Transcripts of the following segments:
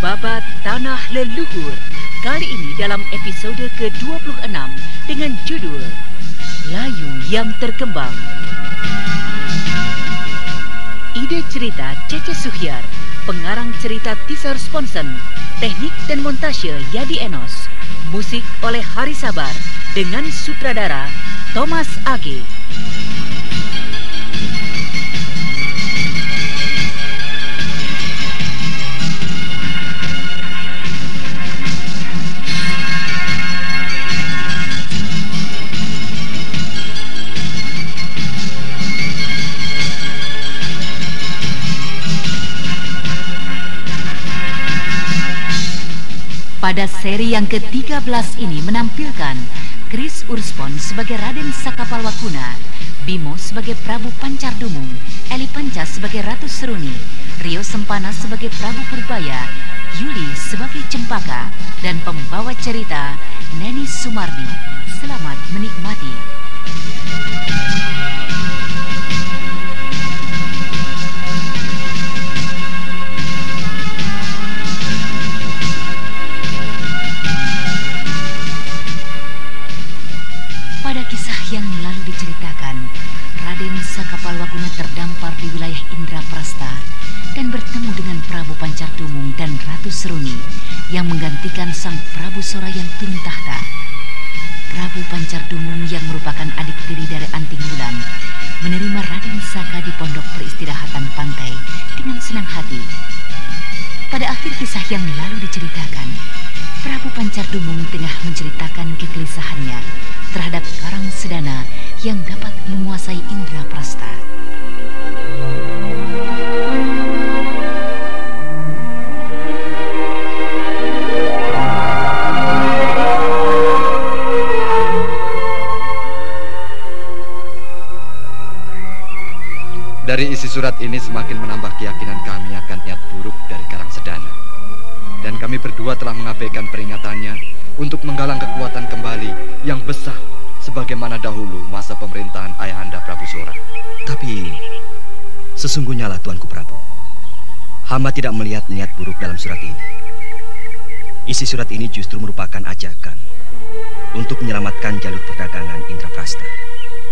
Babat Tanah Leluhur. Kali ini dalam episode ke-26 dengan judul Layu yang Terkembang. Ide cerita Cece Suhyar Pengarang cerita Tisar Sponsen Teknik dan montase Yadi Enos Musik oleh Hari Sabar Dengan sutradara Thomas Age Pada seri yang ke-13 ini menampilkan Chris Urspon sebagai Raden Sakapalwakuna, Bimo sebagai Prabu Pancar Dumung, Eli Panca sebagai Ratu Seruni, Rio Sempana sebagai Prabu Purbaya, Yuli sebagai Cempaka, dan pembawa cerita Neni Sumardi. Selamat menikmati. Raden Sakapalwaguna terdampar di wilayah Indraprasta dan bertemu dengan Prabu Pancardumung dan Ratu Seruni yang menggantikan sang Prabu Sora yang turun tahta. Prabu Pancardumung yang merupakan adik tiri dari Anting Wulan menerima Raden Saka di pondok peristirahatan pantai dengan senang hati. Pada akhir kisah yang lalu diceritakan, Prabu Pancardumung tengah menceritakan kegelisahannya terhadap Karang Sedana yang dapat menguasai Indra Prasta. Dari isi surat ini semakin menambah keyakinan kami akan niat buruk dari Karang Sedana. Dan kami berdua telah mengabaikan peringatannya untuk menggalang kekuatan kembali yang besar sebagaimana dahulu masa pemerintahan Ayahanda Prabu Sora. Tapi sesungguhnya lah Tuanku Prabu. Hamba tidak melihat niat buruk dalam surat ini. Isi surat ini justru merupakan ajakan untuk menyelamatkan jalur perdagangan Indraprasta.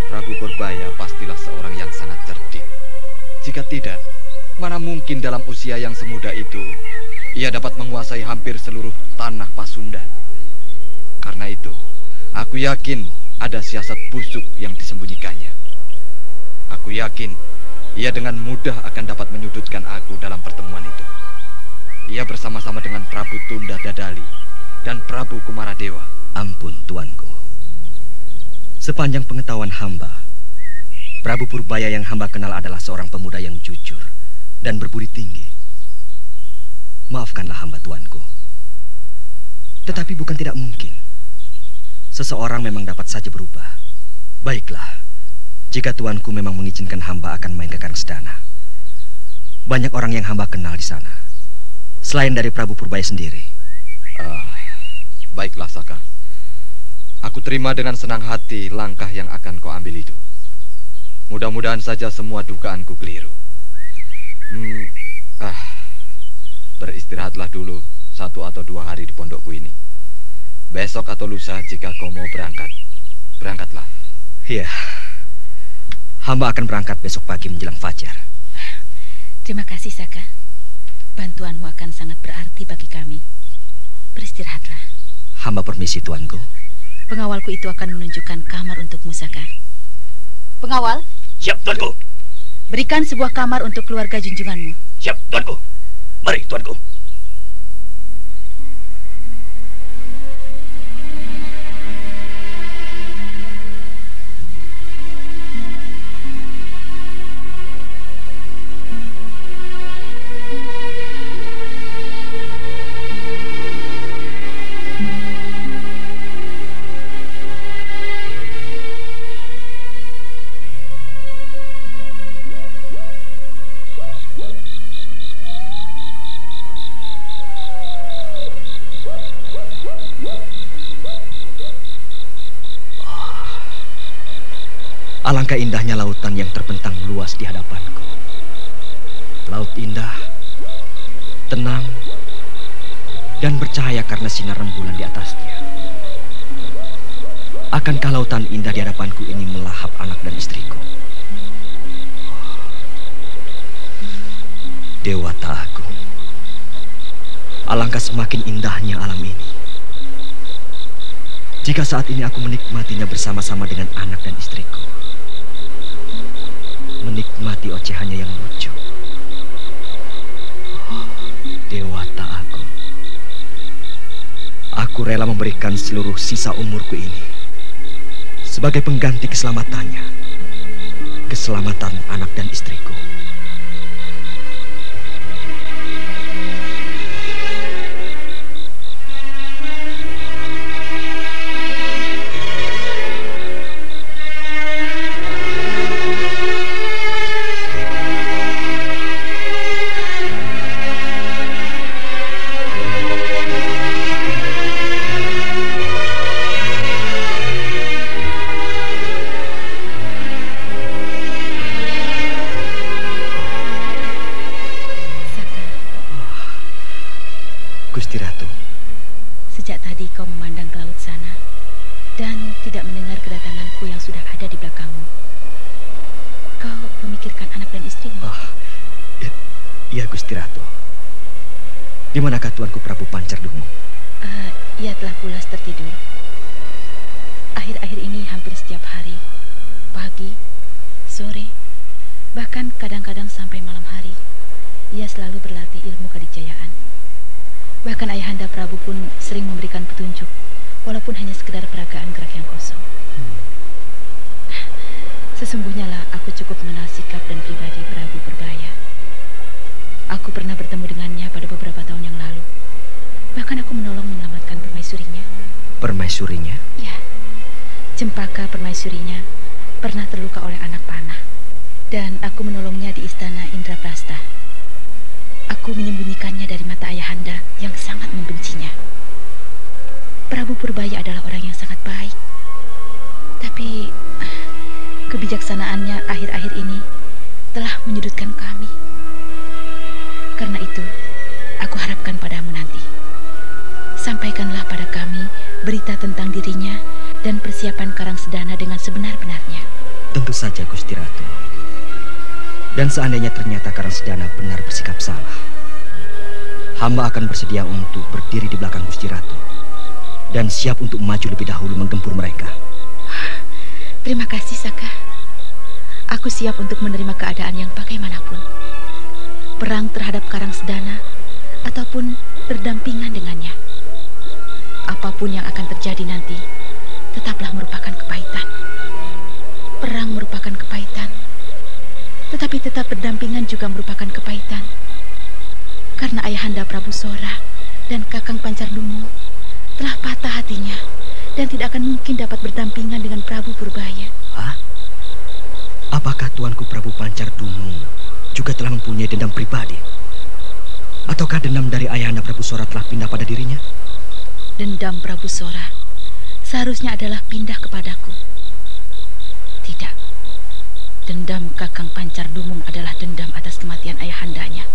Prabu Purbaya pastilah seorang yang sangat cerdik. Jika tidak, mana mungkin dalam usia yang semuda itu ia dapat menguasai hampir seluruh tanah Pasundan. Karena itu, aku yakin ada siasat busuk yang disembunyikannya. Aku yakin ia dengan mudah akan dapat menyudutkan aku dalam pertemuan itu. Ia bersama-sama dengan Prabu Tunda Dadali dan Prabu Kumaradewa. Ampun, Tuanku. Sepanjang pengetahuan hamba, Prabu Purbaya yang hamba kenal adalah seorang pemuda yang jujur dan berbudi tinggi. Maafkanlah hamba, Tuanku. Tetapi bukan tidak mungkin. Seseorang memang dapat saja berubah. Baiklah, jika Tuanku memang mengizinkan hamba akan main ke Karangsedana. Banyak orang yang hamba kenal di sana. Selain dari Prabu Purbaya sendiri. Ah, baiklah Saka. Aku terima dengan senang hati langkah yang akan kau ambil itu. Mudah-mudahan saja semua dugaanku keliru. Hmm, ah, beristirahatlah dulu satu atau dua hari di pondokku ini. Besok atau lusa jika kau mau berangkat, berangkatlah. Iya. Hamba akan berangkat besok pagi menjelang fajar. Terima kasih, Saka. Bantuanmu akan sangat berarti bagi kami. Beristirahatlah. Hamba permisi, Tuanku. Pengawalku itu akan menunjukkan kamar untukmu, Saka. Pengawal, Siap, Tuanku. berikan sebuah kamar untuk keluarga junjunganmu. Siap, Tuanku. Mari, Tuanku. Alangkah indahnya lautan yang terbentang luas di hadapanku. Laut indah, tenang, dan bercahaya karena sinar rembulan di atasnya. Akankah lautan indah di hadapanku ini melahap anak dan istriku? Dewata aku. Alangkah semakin indahnya alam ini. Jika saat ini aku menikmatinya bersama-sama dengan anak dan istriku. Menikmati ocehannya yang lucu. Oh, dewata aku. Aku rela memberikan seluruh sisa umurku ini sebagai pengganti keselamatannya. Keselamatan anak dan istriku. Istrimu. ah, ya, iya Gusti Ratu. Di manakah tuanku Prabu Pancardungu? Eh, ia telah pulas tertidur. Akhir-akhir ini hampir setiap hari, pagi, sore, bahkan kadang-kadang sampai malam hari, ia selalu berlatih ilmu kedijayaan. Bahkan ayahanda Prabu pun sering memberikan petunjuk, walaupun hanya sekedar peragaan gerak yang kosong. Sesungguhnya lah aku cukup mengenal sikap dan pribadi Prabu Purbaya. Aku pernah bertemu dengannya pada beberapa tahun yang lalu. Bahkan aku menolong menyelamatkan permaisurinya. Permaisurinya? Ya, cempaka permaisurinya pernah terluka oleh anak panah. Dan aku menolongnya di istana Indraprasta. Aku menyembunyikannya dari mata ayahanda yang sangat membencinya. Prabu Purbaya adalah orang yang sangat baik. Tapi kebijaksanaannya akhir-akhir ini telah menyudutkan kami. Karena itu, aku harapkan padamu nanti. Sampaikanlah pada kami berita tentang dirinya dan persiapan Karang Sedana dengan sebenar-benarnya. Tentu saja Gusti Ratu. Dan seandainya ternyata Sedana benar bersikap salah, hamba akan bersedia untuk berdiri di belakang Gusti Ratu dan siap untuk maju lebih dahulu menggempur mereka. Terima kasih, Saka. Aku siap untuk menerima keadaan yang bagaimanapun. Perang terhadap Karang Sedana ataupun berdampingan dengannya. Apa pun yang akan terjadi nanti, tetaplah merupakan kepahitan. Perang merupakan kepahitan. Tetapi tetap berdampingan juga merupakan kepahitan. Karena ayahanda Prabu Sora dan Kakang Pancardungu telah patah hatinya dan tidak akan mungkin dapat berdampingan dengan Prabu Purbaya. Hah? Apakah tuanku Prabu Pancardungu juga telah mempunyai dendam pribadi? Ataukah dendam dari ayahanda Prabu Sora telah pindah pada dirinya? Dendam Prabu Sora seharusnya adalah pindah kepadaku. Tidak. Dendam Kakang Pancar Dumung adalah dendam atas kematian ayahandanya.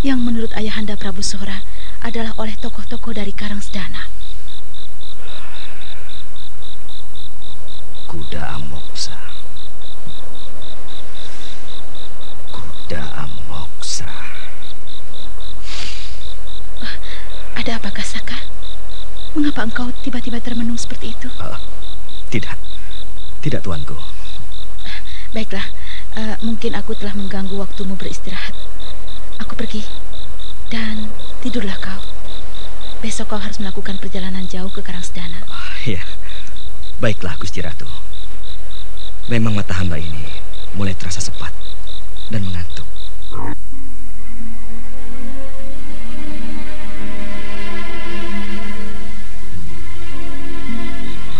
Yang menurut ayahanda Prabu Sora adalah oleh tokoh-tokoh dari Karang Sedana. Kuda Amoksa. Kuda Amoksa. Ada apakah Saka? Mengapa engkau tiba-tiba termenung seperti itu? Ah, tidak. Tidak tuanku. Baiklah, eh, mungkin aku telah mengganggu waktumu beristirahat. Aku pergi. Dan tidurlah kau. Besok kau harus melakukan perjalanan jauh ke Karangsedana. Ah, ya. Baiklah Gusti Ratu. Memang mata hamba ini mulai terasa sepat dan mengantuk.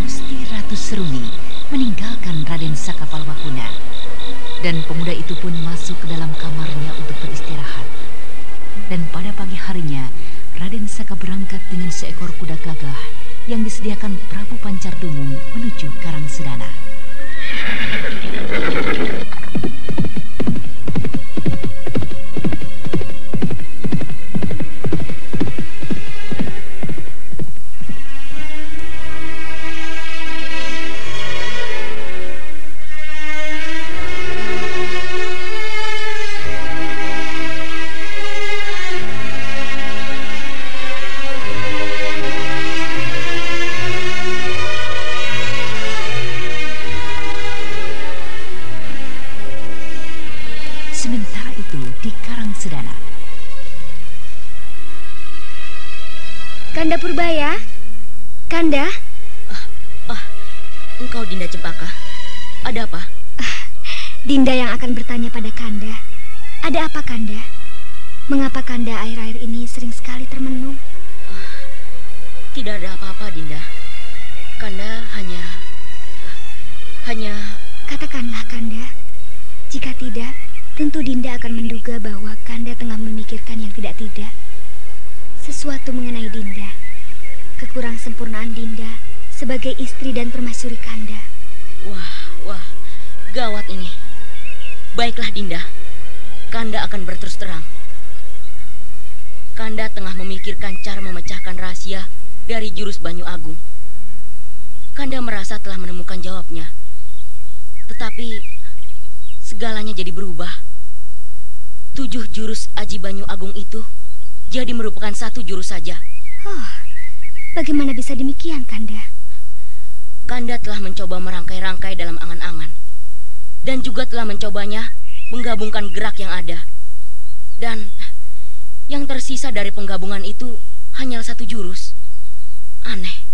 Gusti Ratu Seruni meninggalkan Raden Sakapalwakuna dan pemuda itu pun masuk ke dalam kamarnya untuk beristirahat. Dan pada pagi harinya, Raden Saka berangkat dengan seekor kuda gagah yang disediakan Prabu Pancardumung menuju Karangsedana. Purbaya? Kanda? Ah, engkau Dinda Cempaka. Ada apa? Dinda yang akan bertanya pada Kanda. Ada apa Kanda? Mengapa Kanda akhir-akhir ini sering sekali termenung? Tidak ada apa-apa, Dinda. Kanda hanya... Hanya... Katakanlah Kanda. Jika tidak, tentu Dinda akan menduga bahwa Kanda tengah memikirkan yang tidak-tidak. Sesuatu mengenai Dinda. Kekurang sempurnaan Dinda sebagai istri dan permaisuri Kanda. Wah, wah, gawat ini. Baiklah, Dinda. Kanda akan berterus terang. Kanda tengah memikirkan cara memecahkan rahasia dari jurus Banyu Agung. Kanda merasa telah menemukan jawabnya. Tetapi segalanya jadi berubah. Tujuh jurus Aji Banyu Agung itu jadi merupakan satu jurus saja. Oh, bagaimana bisa demikian, Kanda? Kanda telah mencoba merangkai-rangkai dalam angan-angan. Dan juga telah mencobanya menggabungkan gerak yang ada. Dan yang tersisa dari penggabungan itu hanya satu jurus. Aneh,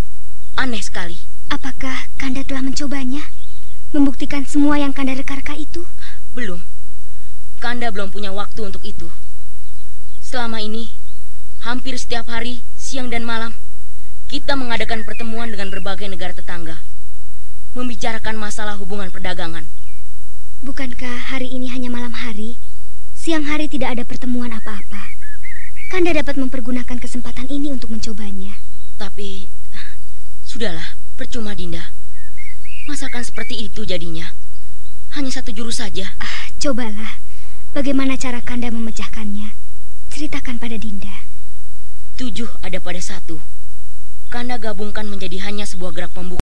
aneh sekali. Apakah Kanda telah mencobanya? Membuktikan semua yang Kanda reka-reka itu? Belum. Kanda belum punya waktu untuk itu. Selama ini, hampir setiap hari, siang dan malam, kita mengadakan pertemuan dengan berbagai negara tetangga. Membicarakan masalah hubungan perdagangan. Bukankah hari ini hanya malam hari? Siang hari tidak ada pertemuan apa-apa. Kanda dapat mempergunakan kesempatan ini untuk mencobanya. Tapi, sudahlah, percuma Dinda. Masakan seperti itu jadinya. Hanya satu jurus saja. Ah, cobalah. Bagaimana cara Kanda memecahkannya? Ceritakan pada Dinda. Tujuh ada pada satu. Kanda gabungkan menjadi hanya sebuah gerak pembuka.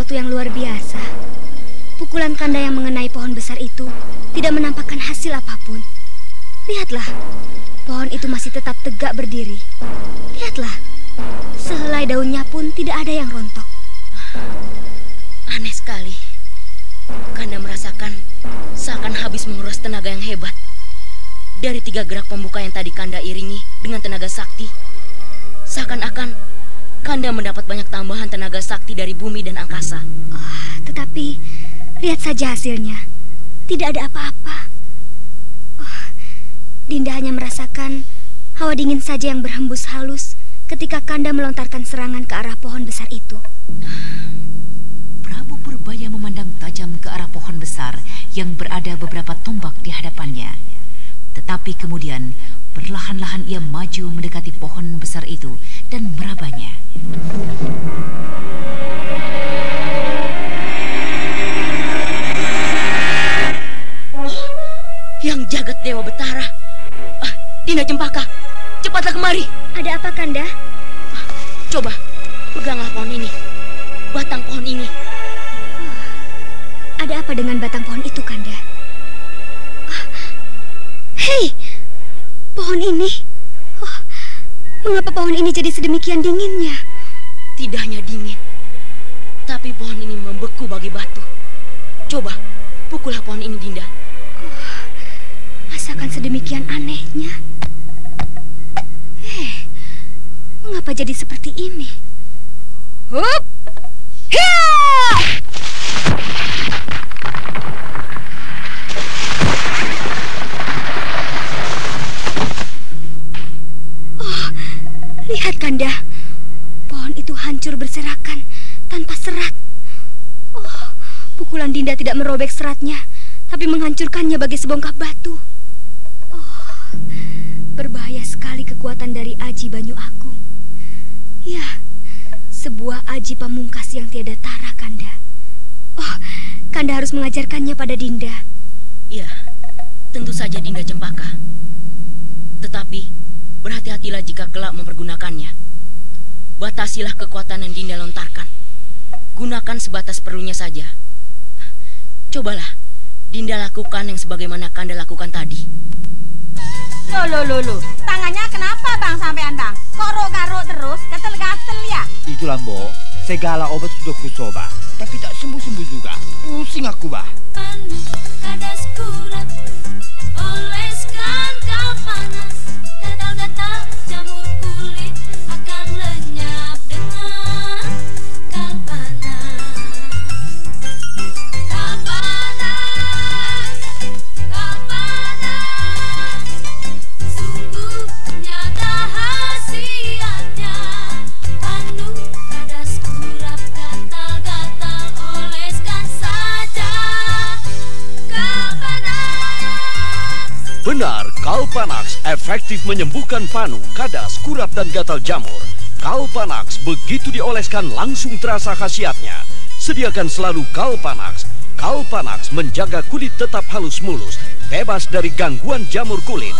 Sesuatu yang luar biasa. Pukulan kanda yang mengenai pohon besar itu tidak menampakkan hasil apa pun. Lihatlah, pohon itu masih tetap tegak berdiri. Lihatlah, sehelai daunnya pun tidak ada yang rontok. Aneh sekali. Kanda merasakan seakan habis menguras tenaga yang hebat. Dari tiga gerak pembuka yang tadi Kanda iringi dengan tenaga sakti, seakan-akan Kanda mendapat banyak tambahan tenaga sakti dari bumi dan angkasa. Oh, tetapi lihat saja hasilnya. Tidak ada apa-apa. Oh, Dinda hanya merasakan hawa dingin saja yang berhembus halus ketika Kanda melontarkan serangan ke arah pohon besar itu. Prabu Purbaya besar yang berada beberapa tombak di hadapannya. Tetapi kemudian perlahan-lahan ia maju mendekati pohon besar itu dan merabanya. yang jagat Dewa Betara. Ah, Dinda Cempaka, cepatlah kemari. Ada apa, Kanda? Coba, peganglah pohon ini. Batang pohon ini. Ada apa dengan batang pohon itu, Kanda? Ah, Hei, pohon ini. Oh, mengapa pohon ini jadi sedemikian dinginnya? Tidak hanya dingin, tapi pohon ini membeku bagi batu. Coba, pukullah pohon ini, Dinda. Masakan sedemikian anehnya. Eh, mengapa jadi seperti ini? Hup! Hiya! Lihat Kanda. Pohon itu hancur berserakan tanpa serat. Oh, pukulan Dinda tidak merobek seratnya, tapi menghancurkannya bagi sebongkah batu. Oh, berbahaya sekali kekuatan dari Aji Banyu Agung. Ya, sebuah Aji pamungkas yang tiada tara, Kanda. Oh, Kanda harus mengajarkannya pada Dinda. Iya, tentu saja Dinda Cempaka. Tetapi, berhati-hatilah jika kelak mempergunakannya. Batasilah kekuatan yang Dinda lontarkan. Gunakan sebatas perlunya saja. Cobalah, Dinda lakukan yang sebagaimana Kanda lakukan tadi. Loh, loh, loh, loh. Tangannya kenapa bang sampean bang? Kok garuk terus, gatel-gatel ya? Itulah mbok, segala obat sudah kucoba, tapi tak sembuh-sembuh juga. Pusing aku bah. Anu kadas kurat Oleskan kau panas Gatal-gatal jamur Benar, Kalpanax efektif menyembuhkan panu, kadas, kurap, dan gatal jamur. Kalpanax begitu dioleskan langsung terasa khasiatnya. Sediakan selalu Kalpanax. Kalpanax menjaga kulit tetap halus mulus, bebas dari gangguan jamur kulit.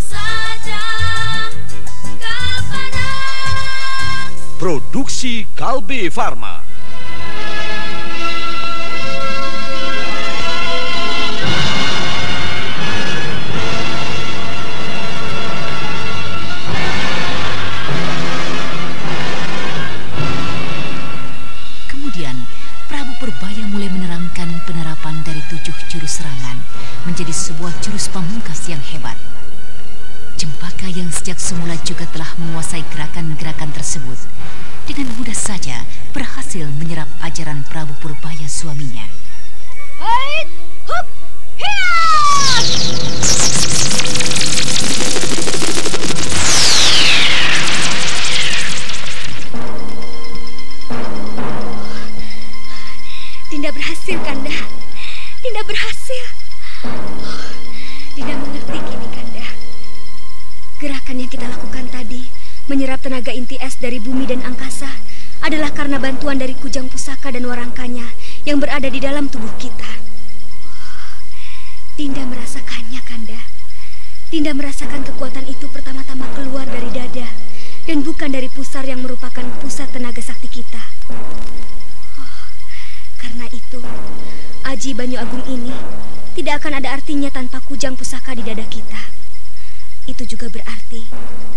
Saja Produksi Kalbe Farma. Purbaya mulai menerangkan penerapan dari tujuh jurus serangan menjadi sebuah jurus pamungkas yang hebat. Cempaka yang sejak semula juga telah menguasai gerakan-gerakan tersebut dengan mudah saja berhasil menyerap ajaran Prabu Purbaya suaminya. Hait! Hup! Hiya! Berhasil, Kanda. Dinda berhasil. Oh, Dinda mengerti kini, Kanda. Gerakan yang kita lakukan tadi, menyerap tenaga inti es dari bumi dan angkasa, adalah karena bantuan dari kujang pusaka dan warangkanya yang berada di dalam tubuh kita. Oh, Dinda merasakannya, Kanda. Dinda merasakan kekuatan itu pertama-tama keluar dari dada dan bukan dari pusar yang merupakan pusat tenaga sakti kita. Oh, karena itu, Aji Banyu Agung ini tidak akan ada artinya tanpa kujang pusaka di dada kita. Itu juga berarti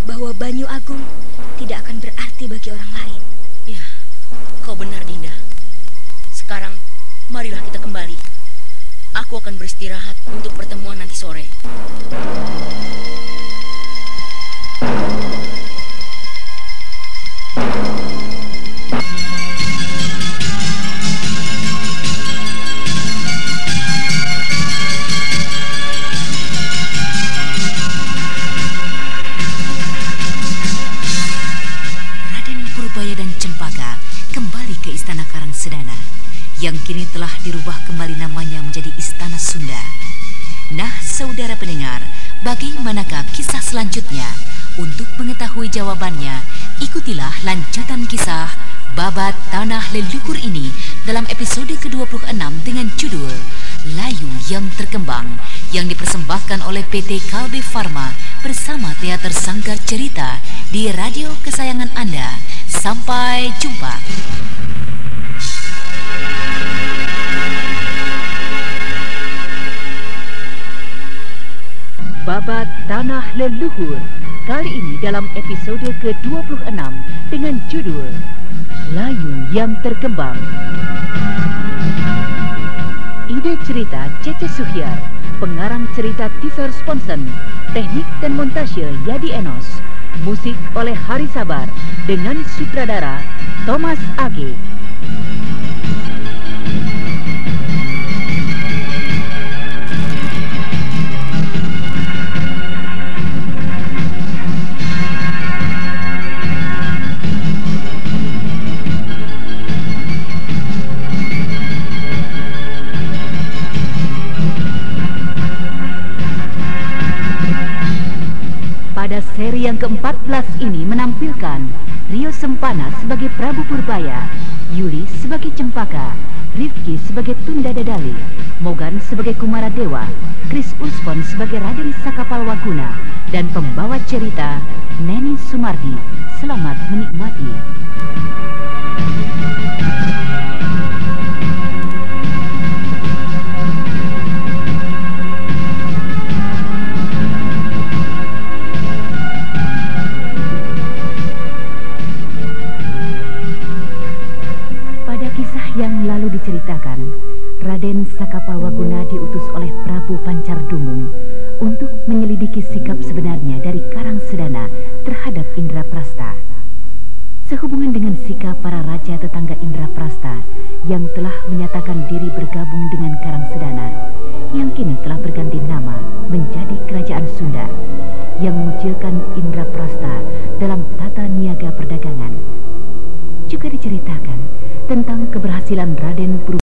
bahwa Banyu Agung tidak akan berarti bagi orang lain. Ya, kau benar Dinda. Sekarang, marilah kita kembali. Aku akan beristirahat untuk pertemuan nanti sore. Raden Purbaya ke istana. Karangsedana yang kini telah dirubah kembali namanya menjadi Istana Sunda. Nah, saudara pendengar, bagaimanakah kisah selanjutnya? Untuk mengetahui jawabannya, ikutilah lanjutan kisah Babat Tanah Leluhur ini dalam episode ke-26 dengan judul Layu yang Terkembang yang dipersembahkan oleh PT Kalbe Farma bersama Teater Sanggar Cerita di radio kesayangan Anda. Sampai jumpa. Babat Tanah Leluhur Kali ini dalam episode ke-26 dengan judul Layu yang Terkembang Ide cerita Cece Suhyar Pengarang cerita Tisar Sponsen Teknik dan montase Yadi Enos Musik oleh Hari Sabar Dengan sutradara Thomas Age Pada seri yang ke-14 ini menampilkan Rio Sempana sebagai Prabu Purbaya, Yuli sebagai Cempaka, Rifki sebagai Tunda Dadali, Mogan sebagai Kumara Dewa, Chris Uspon sebagai Raden Sakapal Waguna, dan pembawa cerita Neni Sumardi. Selamat menikmati. Yang lalu diceritakan, Raden Sakapalwaguna diutus oleh Prabu Pancardumung untuk menyelidiki sikap sebenarnya dari Karang Sedana terhadap Indraprasta. Sehubungan dengan sikap para raja tetangga Indraprasta yang telah menyatakan diri bergabung dengan Karang Sedana, yang kini telah berganti nama menjadi Kerajaan Sunda, yang mengucilkan Indraprasta dalam tata niaga perdagangan. Juga diceritakan tentang keberhasilan Raden Purba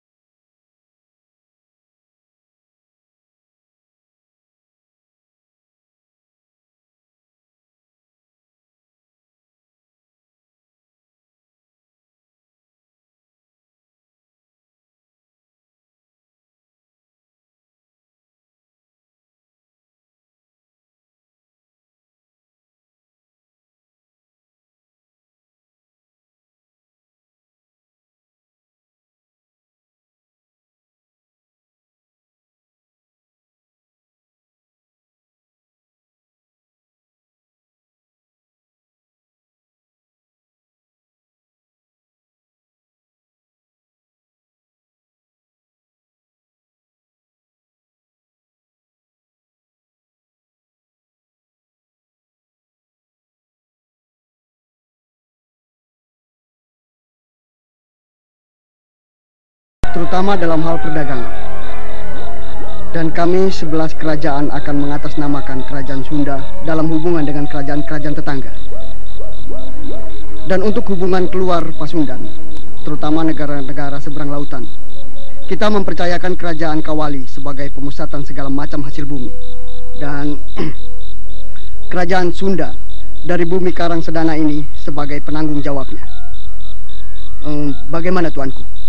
terutama dalam hal perdagangan. Dan kami sebelas kerajaan akan mengatasnamakan kerajaan Sunda dalam hubungan dengan kerajaan-kerajaan tetangga. Dan untuk hubungan keluar Pasundan, terutama negara-negara seberang lautan, kita mempercayakan kerajaan Kawali sebagai pemusatan segala macam hasil bumi. Dan kerajaan Sunda dari bumi Karang Sedana ini sebagai penanggung jawabnya. Bagaimana tuanku?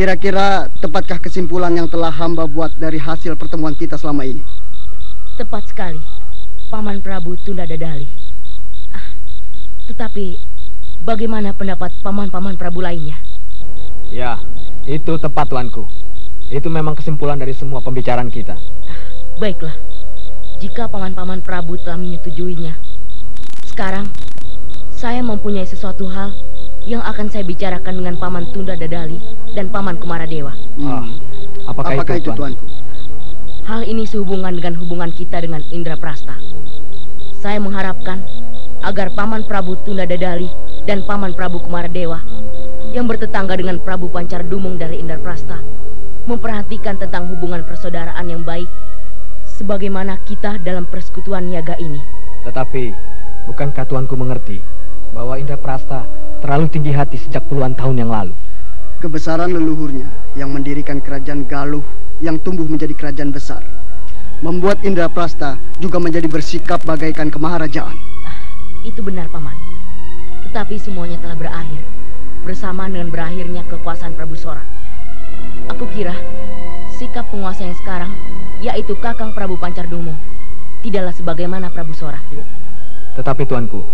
Kira-kira tepatkah kesimpulan yang telah hamba buat dari hasil pertemuan kita selama ini? Tepat sekali, Paman Prabu Tunda Dadali. Ah, tetapi bagaimana pendapat paman-paman Prabu lainnya? Ya, itu tepat tuanku. Itu memang kesimpulan dari semua pembicaraan kita. Baiklah, jika paman-paman Prabu telah menyetujuinya, sekarang saya mempunyai sesuatu hal yang akan saya bicarakan dengan paman Tunda Dadali dan paman Kumaradewa. Ah, apakah, Apakah itu, tuan? tuanku? Hal ini sehubungan dengan hubungan kita dengan Indra Prasta. Saya mengharapkan agar paman Prabu Tunda Dadali dan paman Prabu Kumaradewa yang bertetangga dengan Prabu Pancar Dumung dari Indra Prasta memperhatikan tentang hubungan persaudaraan yang baik sebagaimana kita dalam persekutuan niaga ini. Tetapi, bukankah tuanku mengerti bahwa Indra Prasta terlalu tinggi hati sejak puluhan tahun yang lalu? Kebesaran leluhurnya yang mendirikan kerajaan Galuh yang tumbuh menjadi kerajaan besar. Membuat Indraprasta juga menjadi bersikap bagaikan kemaharajaan. Itu benar, Paman. Tetapi semuanya telah berakhir bersamaan dengan berakhirnya kekuasaan Prabu Sora. Aku kira sikap penguasa yang sekarang, yaitu Kakang Prabu Pancardumo, tidaklah sebagaimana Prabu Sora. Tetapi tuanku,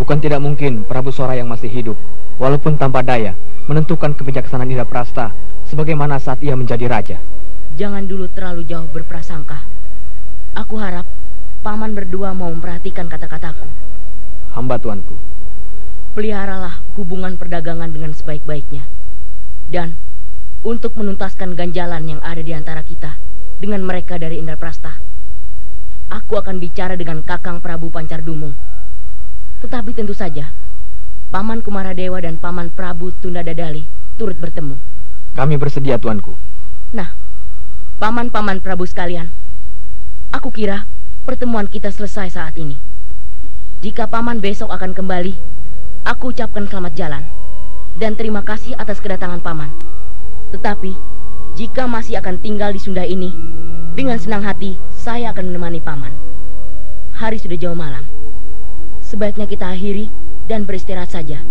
bukan tidak mungkin Prabu Sora yang masih hidup, walaupun tanpa daya, menentukan kebijaksanaan Indraprasta sebagaimana saat ia menjadi raja. Jangan dulu terlalu jauh berprasangka. Aku harap paman berdua mau memperhatikan kata-kataku. Hamba tuanku. Peliharalah hubungan perdagangan dengan sebaik-baiknya. Dan untuk menuntaskan ganjalan yang ada di antara kita dengan mereka dari Indraprasta, aku akan bicara dengan Kakang Prabu Pancardumo. Tetapi tentu saja, Paman Kumaradewa dan Paman Prabu Tunda Dadali turut bertemu. Kami bersedia, tuanku. Nah, paman-paman Prabu sekalian, aku kira pertemuan kita selesai saat ini. Jika paman besok akan kembali, aku ucapkan selamat jalan dan terima kasih atas kedatangan paman. Tetapi, jika masih akan tinggal di Sunda ini, dengan senang hati saya akan menemani paman. Hari sudah jauh malam. Sebaiknya kita akhiri dan beristirahat saja.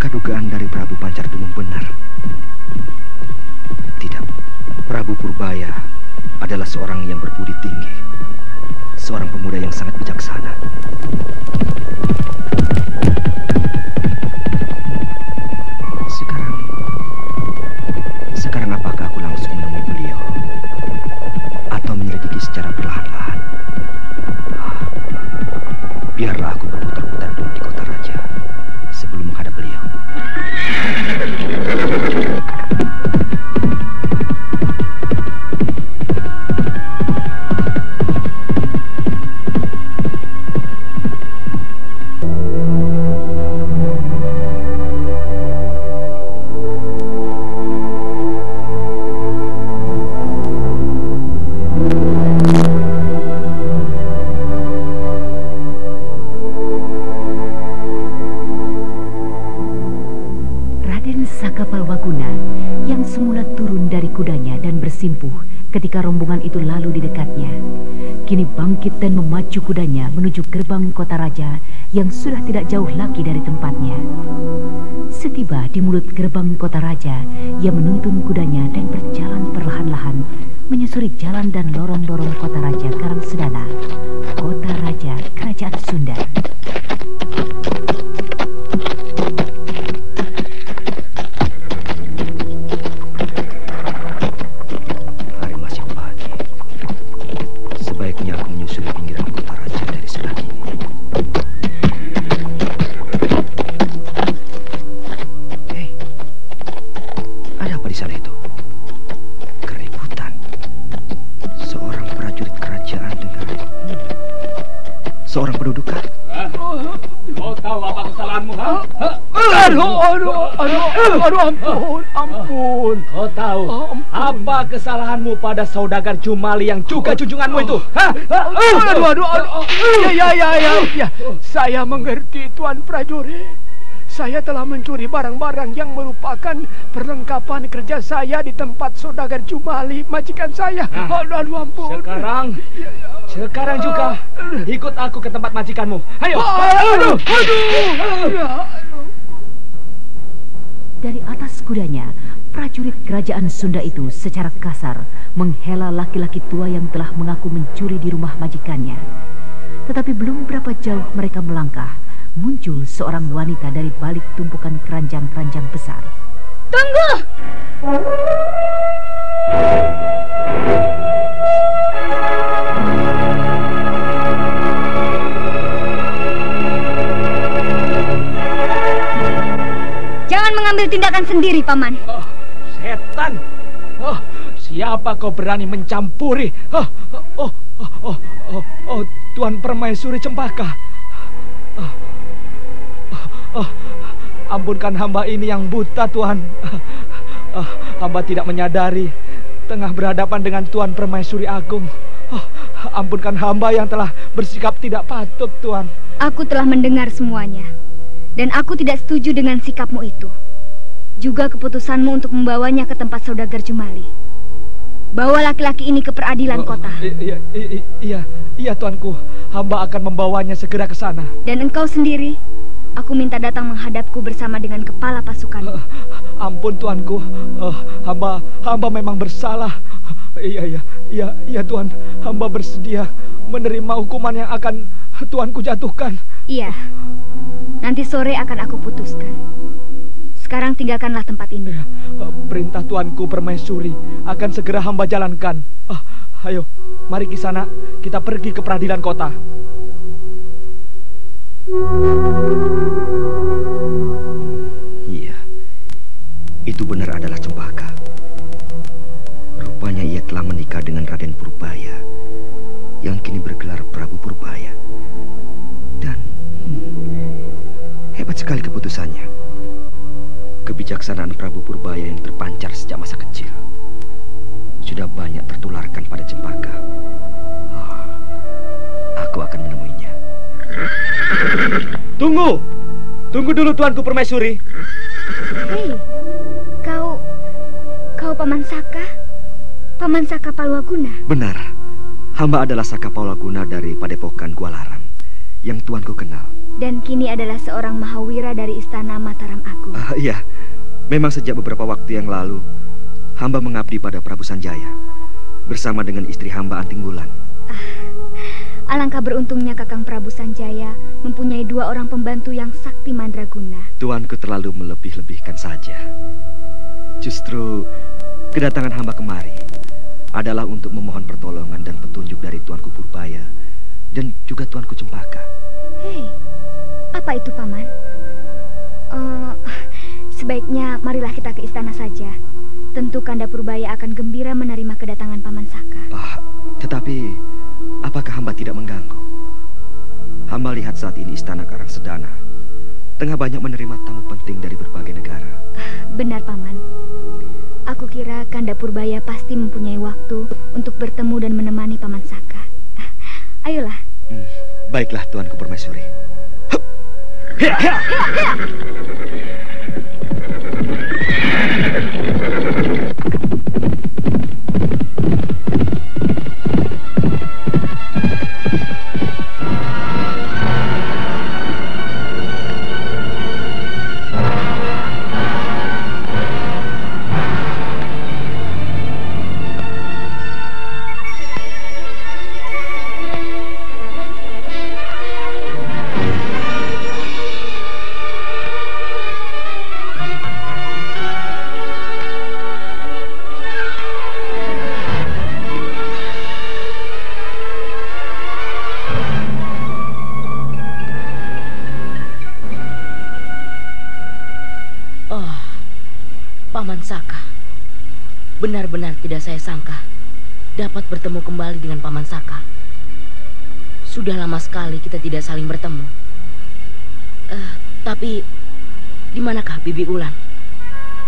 Apakah dugaan dari Prabu Pancartumung benar? Tidak. Prabu Purbaya adalah seorang yang berbudi tinggi. Seorang pemuda yang sangat bijaksana. Sekarang sekarang apakah aku langsung menemui beliau? Atau menyelidiki secara perlahan-lahan? Ah, biarlah aku berputar-putar bersimpuh ketika rombongan itu lalu di dekatnya. Kini bangkit dan memacu kudanya menuju gerbang kota raja yang sudah tidak jauh lagi dari tempatnya. Setiba di mulut gerbang kota raja, ia menuntun kudanya dan berjalan perlahan-lahan menyusuri jalan dan lorong-lorong kota raja Karangsedana, kota raja kerajaan Sunda. Kesalahanmu pada saudagar Jumali yang juga junjunganmu itu? Ha? Aduh, aduh, aduh. Ya, ya, ya, ya, ya. Saya mengerti, Tuan Prajurit. Saya telah mencuri barang-barang yang merupakan perlengkapan kerja saya di tempat saudagar Jumali, majikan saya. Nah, Aduh, aduh, ampun. Sekarang, sekarang juga ikut aku ke tempat majikanmu. Ayo. Aduh, aduh. Dari atas kudanya, prajurit kerajaan Sunda itu secara kasar menghela laki-laki tua yang telah mengaku mencuri di rumah majikannya. Tetapi belum berapa jauh mereka melangkah, muncul seorang wanita dari balik tumpukan keranjang-keranjang besar. Tunggu! Jangan mengambil tindakan sendiri, Paman. Setan. Oh, siapa kau berani mencampuri? Oh, oh, oh, oh, oh, oh Tuan Permaisuri Cempaka. Oh, oh, oh, ampunkan hamba ini yang buta, Tuan. Oh, hamba tidak menyadari tengah berhadapan dengan Tuan Permaisuri Agung. Oh, ampunkan hamba yang telah bersikap tidak patut, Tuan. Aku telah mendengar semuanya. Dan aku tidak setuju dengan sikapmu itu. Juga keputusanmu untuk membawanya ke tempat saudagar Jumali. Bawa laki-laki ini ke peradilan kota. I- Iya, i- i- iya, iya tuanku. Hamba akan membawanya segera ke sana. Dan engkau sendiri, aku minta datang menghadapku bersama dengan kepala pasukan. Ampun tuanku, Eh, hamba hamba memang bersalah. Iya, iya, iya, iya tuan. Hamba bersedia menerima hukuman yang akan tuanku jatuhkan. Iya. Nanti sore akan aku putuskan. Sekarang tinggalkanlah tempat ini. Eh, Perintah tuanku permaisuri akan segera hamba jalankan. Ah, ayo, mari ke sana. Kita pergi ke peradilan kota. Iya, itu benar adalah Cempaka. Rupanya ia telah menikah dengan Raden Purbaya, yang kini bergelar Prabu Purbaya. Dan hmm, hebat sekali keputusannya. Kebijaksanaan Prabu Purbaya yang terpancar sejak masa kecil sudah banyak tertularkan pada Cempaka. Ah, aku akan menemuinya. Tunggu! Tunggu dulu tuanku permaisuri. Hei, kau, kau paman Saka, paman Saka Palwaguna. Benar, hamba adalah Saka Paulaguna dari Padepokan Gualarang yang tuanku kenal. Dan kini adalah seorang mahawira dari istana Mataram Agung. Ah, iya, memang sejak beberapa waktu yang lalu, hamba mengabdi pada Prabu Sanjaya bersama dengan istri hamba Antinggulan. Alangkah beruntungnya Kakang Prabu Sanjaya mempunyai dua orang pembantu yang sakti mandraguna. Tuanku terlalu melebih-lebihkan saja. Justru kedatangan hamba kemari adalah untuk memohon pertolongan dan petunjuk dari Tuanku Purbaya dan juga Tuanku Cempaka. Hei, apa itu paman? Eh, sebaiknya marilah kita ke istana saja. Tentu Kanda Purbaya akan gembira menerima kedatangan paman Saka. Ah, tetapi apakah hamba tidak mengganggu? Hamba lihat saat ini istana Karang Sedana tengah banyak menerima tamu penting dari berbagai negara. Benar paman. Aku kira Kanda Purbaya pasti mempunyai waktu untuk bertemu dan menemani paman Saka. Ayolah. Hmm, baiklah Tuanku Permaisuri. Oh, Benar-benar tidak saya sangka dapat bertemu kembali dengan Paman Saka. Sudah lama sekali kita tidak saling bertemu. Eh, tapi di manakah Bibi Ulan?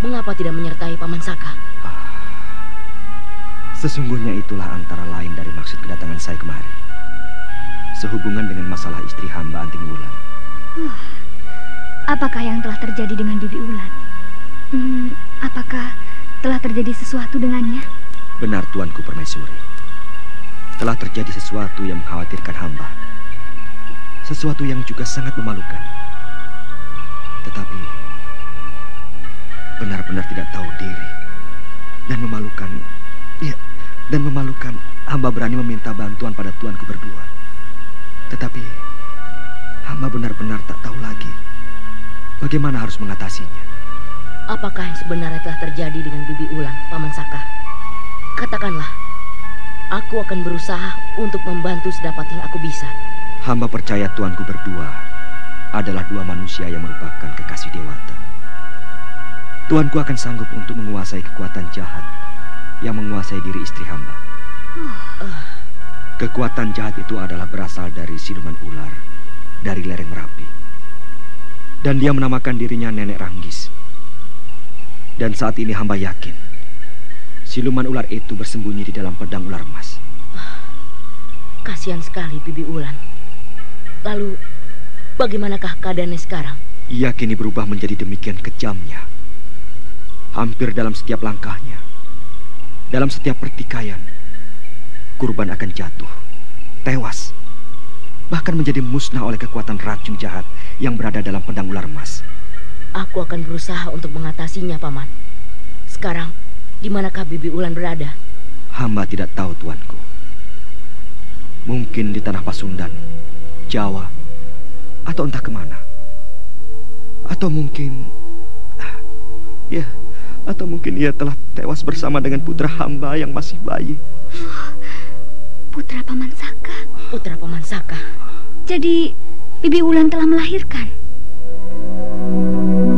Mengapa tidak menyertai Paman Saka? Sesungguhnya itulah antara lain dari maksud kedatangan saya kemari. Sehubungan dengan masalah istri hamba Anting Wulan. Wah, apakah yang telah terjadi dengan Bibi Ulan? Hmm, apakah telah terjadi sesuatu dengannya? Benar Tuanku Permaisuri. Telah terjadi sesuatu yang mengkhawatirkan hamba. Sesuatu yang juga sangat memalukan. Tetapi benar-benar tidak tahu diri dan memalukan. Ya, dan memalukan hamba berani meminta bantuan pada tuanku berdua. Tetapi hamba benar-benar tak tahu lagi bagaimana harus mengatasinya. Apakah yang sebenarnya telah terjadi dengan Bibi Ulan, Paman Saka? Katakanlah, aku akan berusaha untuk membantu sedapat yang aku bisa. Hamba percaya tuanku berdua adalah dua manusia yang merupakan kekasih dewata. Tuanku akan sanggup untuk menguasai kekuatan jahat yang menguasai diri istri hamba. Kekuatan jahat itu adalah berasal dari siluman ular dari lereng Merapi. Dan dia menamakan dirinya Nenek Ranggis. Dan saat ini hamba yakin siluman ular itu bersembunyi di dalam pedang ular emas. Kasihan sekali Bibi Ulan. Lalu, bagaimanakah keadaannya sekarang? Ia kini berubah menjadi demikian kejamnya. Hampir dalam setiap langkahnya, dalam setiap pertikaian, kurban akan jatuh, tewas, bahkan menjadi musnah oleh kekuatan racun jahat yang berada dalam pedang ular emas. Aku akan berusaha untuk mengatasinya, Paman. Sekarang, di manakah Bibi Ulan berada? Hamba tidak tahu, tuanku. Mungkin di tanah Pasundan, Jawa, atau entah ke mana. Atau mungkin... ah, Ya, atau mungkin ia telah tewas bersama dengan putra hamba yang masih bayi. Putra Paman Saka. Putra Paman Saka. Jadi, Bibi Ulan telah melahirkan. Thank you.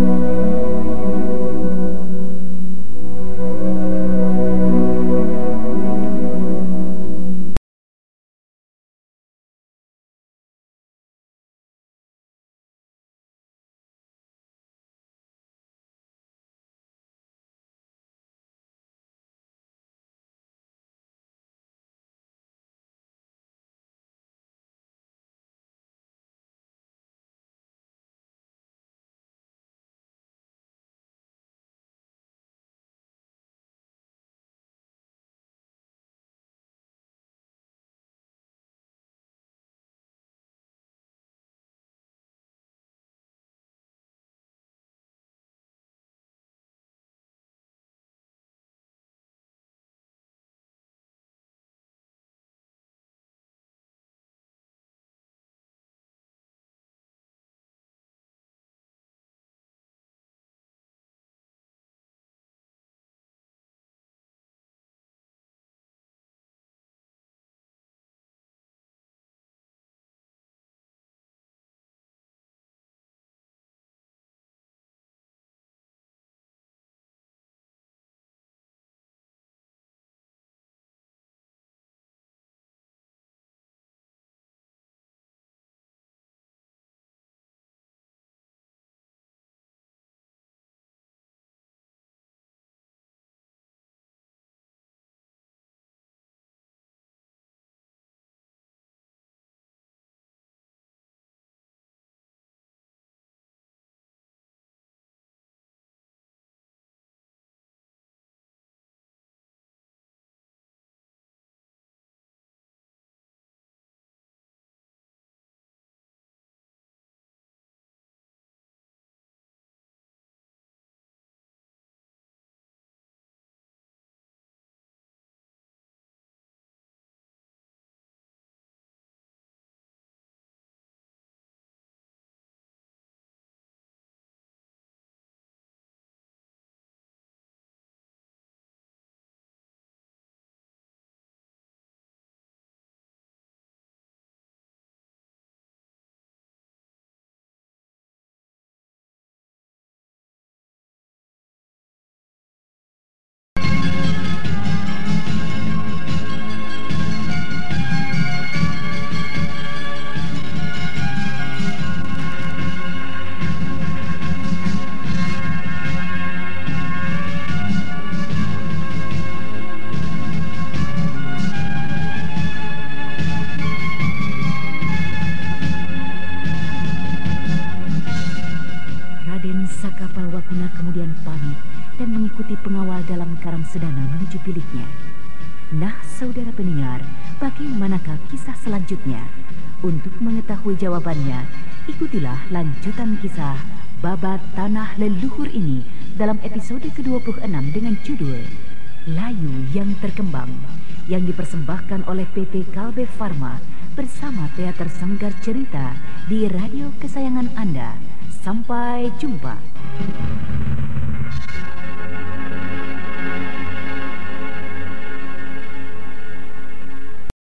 Mengetahui jawabannya, ikutilah lanjutan kisah Babat Tanah Leluhur ini dalam episode ke-26 dengan judul Layu yang Terkembang yang dipersembahkan oleh PT Kalbe Farma bersama Teater Sanggar Cerita di radio kesayangan Anda. Sampai jumpa.